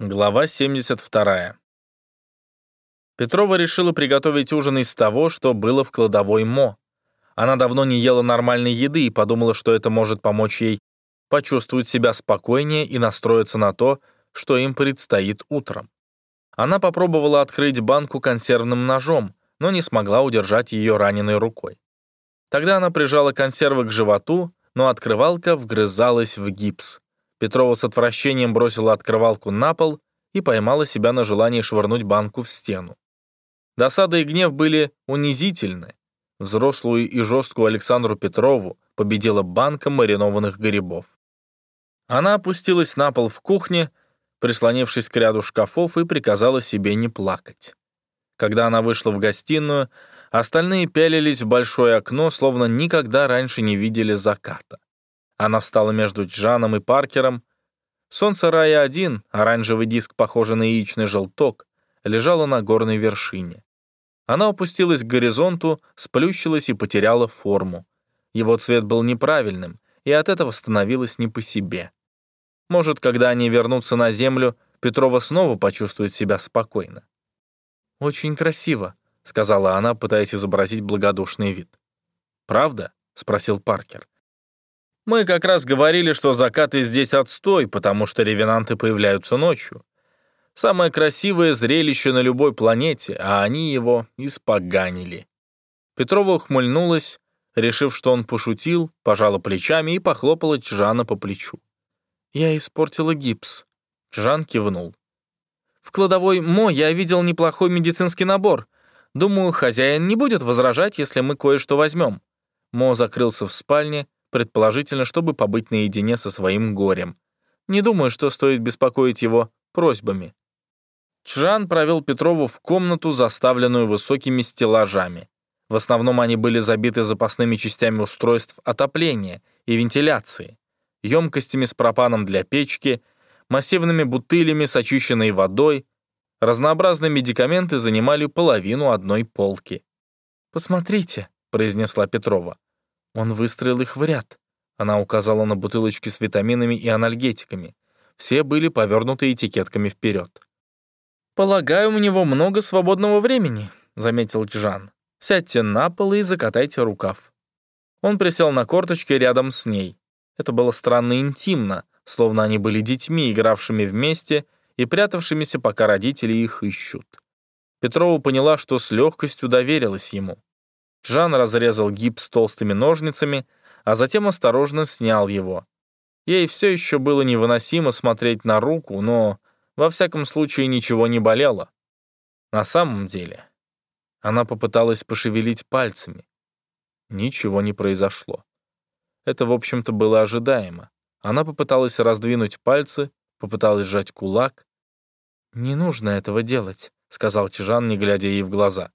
Глава 72. Петрова решила приготовить ужин из того, что было в кладовой Мо. Она давно не ела нормальной еды и подумала, что это может помочь ей почувствовать себя спокойнее и настроиться на то, что им предстоит утром. Она попробовала открыть банку консервным ножом, но не смогла удержать ее раненой рукой. Тогда она прижала консервы к животу, но открывалка вгрызалась в гипс. Петрова с отвращением бросила открывалку на пол и поймала себя на желании швырнуть банку в стену. Досада и гнев были унизительны. Взрослую и жесткую Александру Петрову победила банка маринованных грибов. Она опустилась на пол в кухне, прислонившись к ряду шкафов, и приказала себе не плакать. Когда она вышла в гостиную, остальные пялились в большое окно, словно никогда раньше не видели заката. Она встала между Джаном и Паркером. Солнце Рая-1, оранжевый диск, похожий на яичный желток, лежало на горной вершине. Она опустилась к горизонту, сплющилась и потеряла форму. Его цвет был неправильным, и от этого становилось не по себе. Может, когда они вернутся на Землю, Петрова снова почувствует себя спокойно. «Очень красиво», — сказала она, пытаясь изобразить благодушный вид. «Правда?» — спросил Паркер. Мы как раз говорили, что закаты здесь отстой, потому что ревенанты появляются ночью. Самое красивое зрелище на любой планете, а они его испоганили. Петрова ухмыльнулась, решив, что он пошутил, пожала плечами и похлопала Чжана по плечу. «Я испортила гипс». Чжан кивнул. «В кладовой Мо я видел неплохой медицинский набор. Думаю, хозяин не будет возражать, если мы кое-что возьмем». Мо закрылся в спальне, предположительно, чтобы побыть наедине со своим горем. Не думаю, что стоит беспокоить его просьбами. Чжан провел Петрову в комнату, заставленную высокими стеллажами. В основном они были забиты запасными частями устройств отопления и вентиляции, емкостями с пропаном для печки, массивными бутылями с очищенной водой, разнообразные медикаменты занимали половину одной полки. «Посмотрите», — произнесла Петрова, он выстроил их в ряд. Она указала на бутылочки с витаминами и анальгетиками. Все были повернуты этикетками вперед. «Полагаю, у него много свободного времени», — заметил Джан. «Сядьте на пол и закатайте рукав». Он присел на корточки рядом с ней. Это было странно интимно, словно они были детьми, игравшими вместе и прятавшимися, пока родители их ищут. Петрова поняла, что с легкостью доверилась ему. Жан разрезал гипс толстыми ножницами, а затем осторожно снял его. Ей все еще было невыносимо смотреть на руку, но, во всяком случае, ничего не болело. На самом деле, она попыталась пошевелить пальцами. Ничего не произошло. Это, в общем-то, было ожидаемо. Она попыталась раздвинуть пальцы, попыталась сжать кулак. «Не нужно этого делать», — сказал Чижан, не глядя ей в глаза.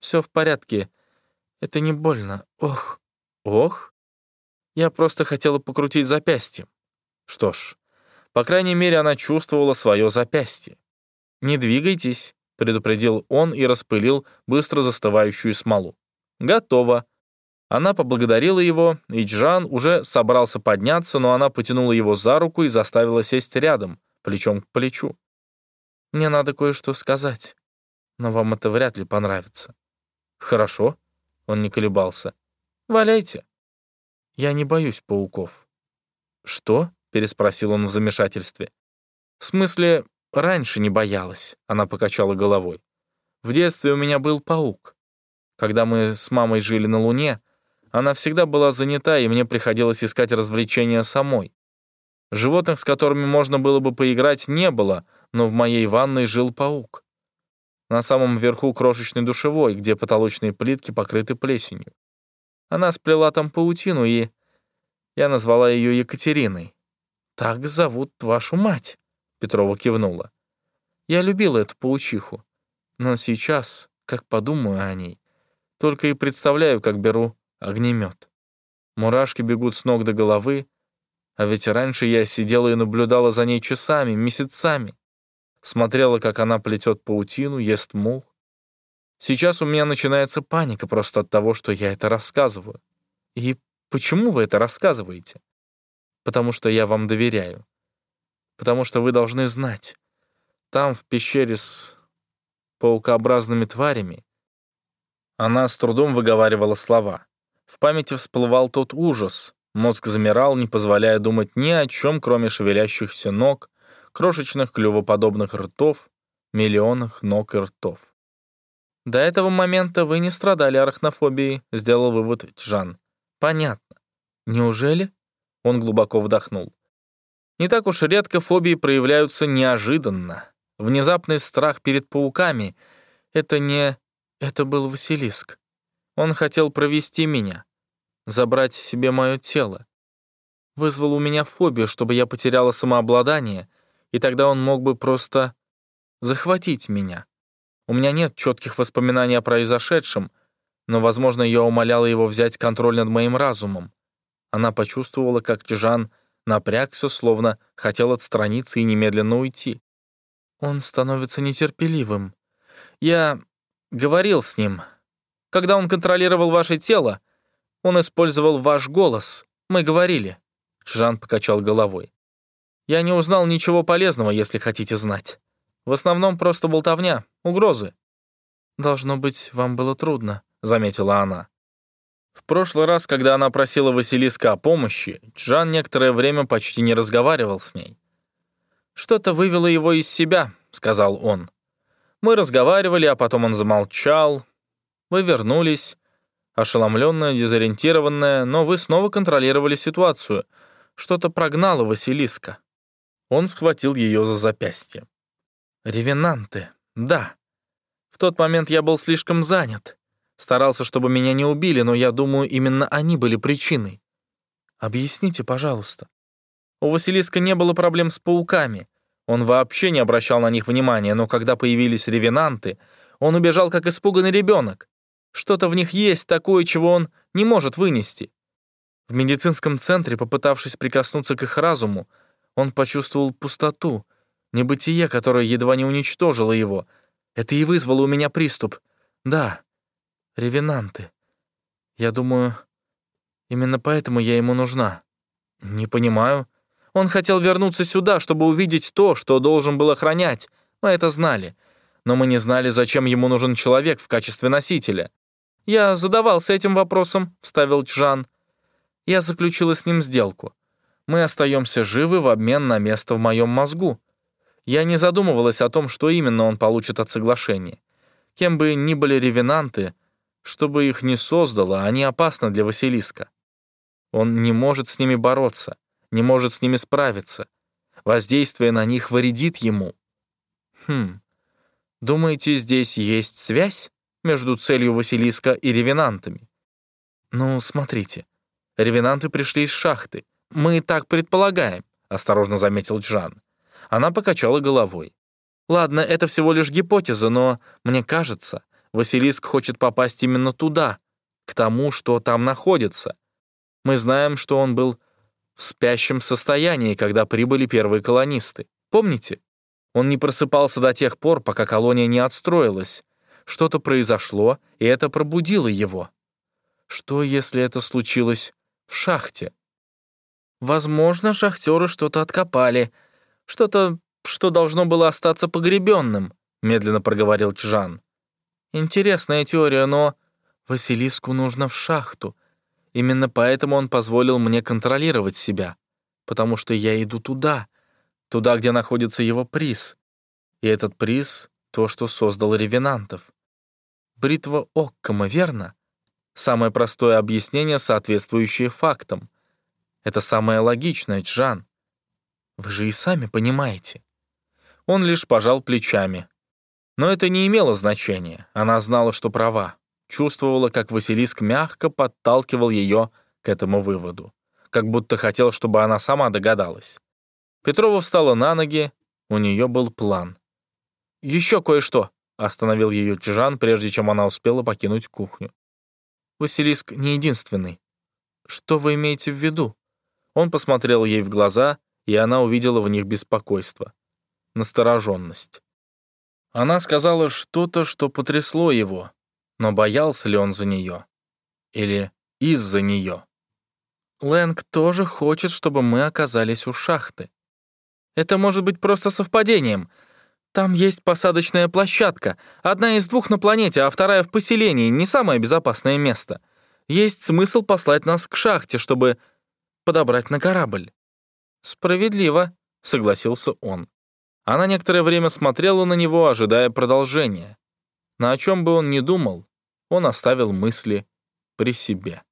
«Все в порядке. Это не больно. Ох. Ох. Я просто хотела покрутить запястьем. Что ж, по крайней мере, она чувствовала свое запястье. «Не двигайтесь», — предупредил он и распылил быстро застывающую смолу. «Готово». Она поблагодарила его, и Джан уже собрался подняться, но она потянула его за руку и заставила сесть рядом, плечом к плечу. «Мне надо кое-что сказать, но вам это вряд ли понравится». «Хорошо», он не колебался. «Валяйте». «Я не боюсь пауков». «Что?» — переспросил он в замешательстве. «В смысле, раньше не боялась», — она покачала головой. «В детстве у меня был паук. Когда мы с мамой жили на Луне, она всегда была занята, и мне приходилось искать развлечения самой. Животных, с которыми можно было бы поиграть, не было, но в моей ванной жил паук. На самом верху крошечный душевой, где потолочные плитки покрыты плесенью. Она сплела там паутину, и я назвала ее Екатериной. «Так зовут вашу мать», — Петрова кивнула. «Я любила эту паучиху, но сейчас, как подумаю о ней, только и представляю, как беру огнемет. Мурашки бегут с ног до головы, а ведь раньше я сидела и наблюдала за ней часами, месяцами смотрела, как она плетет паутину, ест мух. Сейчас у меня начинается паника просто от того, что я это рассказываю. И почему вы это рассказываете? Потому что я вам доверяю. Потому что вы должны знать. Там, в пещере с паукообразными тварями, она с трудом выговаривала слова. В памяти всплывал тот ужас. Мозг замирал, не позволяя думать ни о чем, кроме шевелящихся ног, крошечных клювоподобных ртов, миллионах ног и ртов. «До этого момента вы не страдали арахнофобией», — сделал вывод Чжан. «Понятно. Неужели?» Он глубоко вдохнул. «Не так уж редко фобии проявляются неожиданно. Внезапный страх перед пауками — это не... Это был Василиск. Он хотел провести меня, забрать себе мое тело. Вызвал у меня фобию, чтобы я потеряла самообладание, и тогда он мог бы просто захватить меня. У меня нет четких воспоминаний о произошедшем, но, возможно, я умоляла его взять контроль над моим разумом. Она почувствовала, как Чжан напрягся, словно хотел отстраниться и немедленно уйти. Он становится нетерпеливым. Я говорил с ним. Когда он контролировал ваше тело, он использовал ваш голос. Мы говорили. Чжан покачал головой. Я не узнал ничего полезного, если хотите знать. В основном просто болтовня, угрозы. «Должно быть, вам было трудно», — заметила она. В прошлый раз, когда она просила Василиска о помощи, Джан некоторое время почти не разговаривал с ней. «Что-то вывело его из себя», — сказал он. «Мы разговаривали, а потом он замолчал. Вы вернулись, ошеломленная, дезориентированная, но вы снова контролировали ситуацию. Что-то прогнало Василиска». Он схватил ее за запястье. Ревенанты, да. В тот момент я был слишком занят. Старался, чтобы меня не убили, но я думаю, именно они были причиной. Объясните, пожалуйста. У Василиска не было проблем с пауками. Он вообще не обращал на них внимания, но когда появились ревенанты, он убежал как испуганный ребенок. Что-то в них есть такое, чего он не может вынести. В медицинском центре, попытавшись прикоснуться к их разуму, он почувствовал пустоту, Небытие, которое едва не уничтожило его. Это и вызвало у меня приступ. Да, ревенанты. Я думаю, именно поэтому я ему нужна. Не понимаю. Он хотел вернуться сюда, чтобы увидеть то, что должен был охранять. Мы это знали. Но мы не знали, зачем ему нужен человек в качестве носителя. Я задавался этим вопросом, вставил Чжан. Я заключила с ним сделку. Мы остаемся живы в обмен на место в моем мозгу. Я не задумывалась о том, что именно он получит от соглашения. Кем бы ни были ревенанты, что бы их ни создало, они опасны для Василиска. Он не может с ними бороться, не может с ними справиться. Воздействие на них вредит ему. Хм, думаете, здесь есть связь между целью Василиска и ревенантами? Ну, смотрите, ревенанты пришли из шахты. Мы так предполагаем, осторожно заметил Джан. Она покачала головой. «Ладно, это всего лишь гипотеза, но, мне кажется, Василиск хочет попасть именно туда, к тому, что там находится. Мы знаем, что он был в спящем состоянии, когда прибыли первые колонисты. Помните? Он не просыпался до тех пор, пока колония не отстроилась. Что-то произошло, и это пробудило его. Что, если это случилось в шахте? Возможно, шахтеры что-то откопали — что-то, что должно было остаться погребенным», — медленно проговорил Чжан. «Интересная теория, но Василиску нужно в шахту. Именно поэтому он позволил мне контролировать себя, потому что я иду туда, туда, где находится его приз. И этот приз — то, что создал ревенантов. Бритва Оккома, верно? Самое простое объяснение, соответствующее фактам. Это самое логичное, Джан. Вы же и сами понимаете». Он лишь пожал плечами. Но это не имело значения. Она знала, что права. Чувствовала, как Василиск мягко подталкивал ее к этому выводу. Как будто хотел, чтобы она сама догадалась. Петрова встала на ноги. У нее был план. «Еще кое-что», — остановил ее Чжан, прежде чем она успела покинуть кухню. «Василиск не единственный. Что вы имеете в виду?» Он посмотрел ей в глаза, и она увидела в них беспокойство, настороженность. Она сказала что-то, что потрясло его, но боялся ли он за нее? Или из-за нее? Лэнг тоже хочет, чтобы мы оказались у шахты. Это может быть просто совпадением. Там есть посадочная площадка. Одна из двух на планете, а вторая в поселении. Не самое безопасное место. Есть смысл послать нас к шахте, чтобы подобрать на корабль». «Справедливо», — согласился он. Она некоторое время смотрела на него, ожидая продолжения. Но о чем бы он ни думал, он оставил мысли при себе.